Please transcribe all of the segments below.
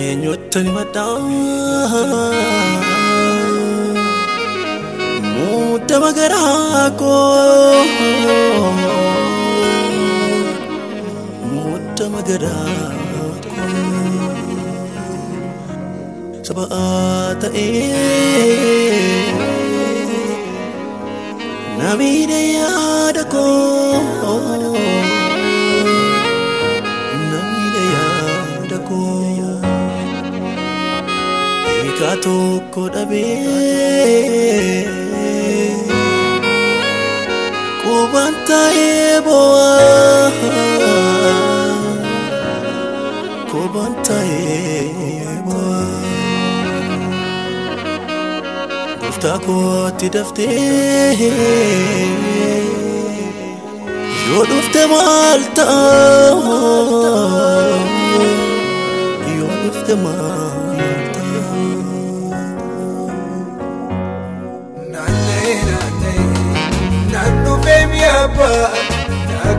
eenyuttani madhaa. Muudama garaa koo muudama garaa koo saba'aa ta'ee namiidha yaada koo namiidha yaada koo. Hiikaa tokko dhabee qubaan taa'ee boo'aa qubaan taa'ee boo'aa gooftaa kootti daftee yoo dhufte maal yoo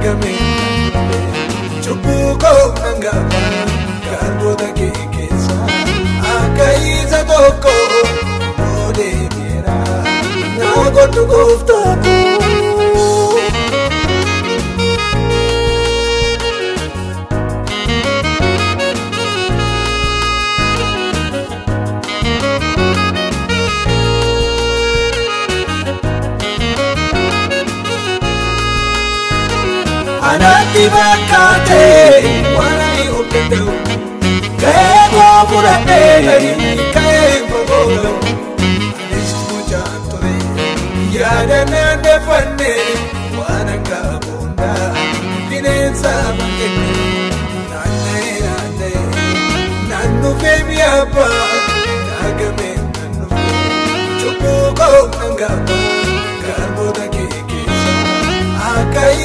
argame cubbuu koo nan gaata garboota kee keessa akka isa tokko yoo deemeera naa godhu gooftaatu. anatti fakkaatee waanee hojjeteewu gahee koo fudhadhee gahee gogooloo anis mucaan ture yaadannee deeffannee waan akka boondaa bineensa makenne naannee naannee naannoo feemi abbaa naagamee naannoo cubbuu koo kan gaafatu kee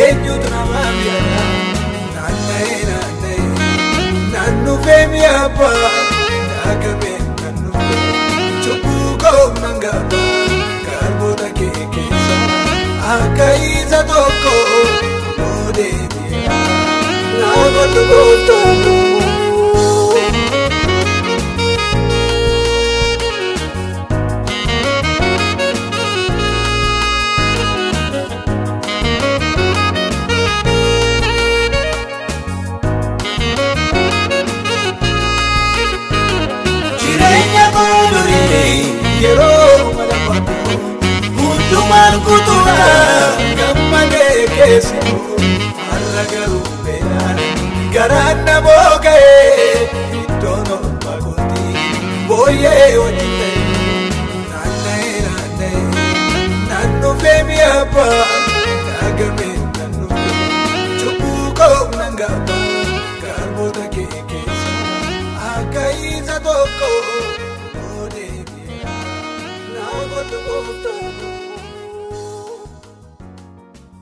eenyutu namaa beeka naanna'ee naanna'ee naannufee mi'a ba'a naagamee naannufee cubbuu koomman gaba garboota kee keessa akka isa tokko boodee mi'a naannoo dhugoottoon. yeroo malafatu hundumaan kuturaa gammadee keessi har'a garuu beelaan garaan namoo ga'ee iddoon oolmaa gootii booyyee wajjin na naanna'ee naanna'ee naannoo feemii abbaa.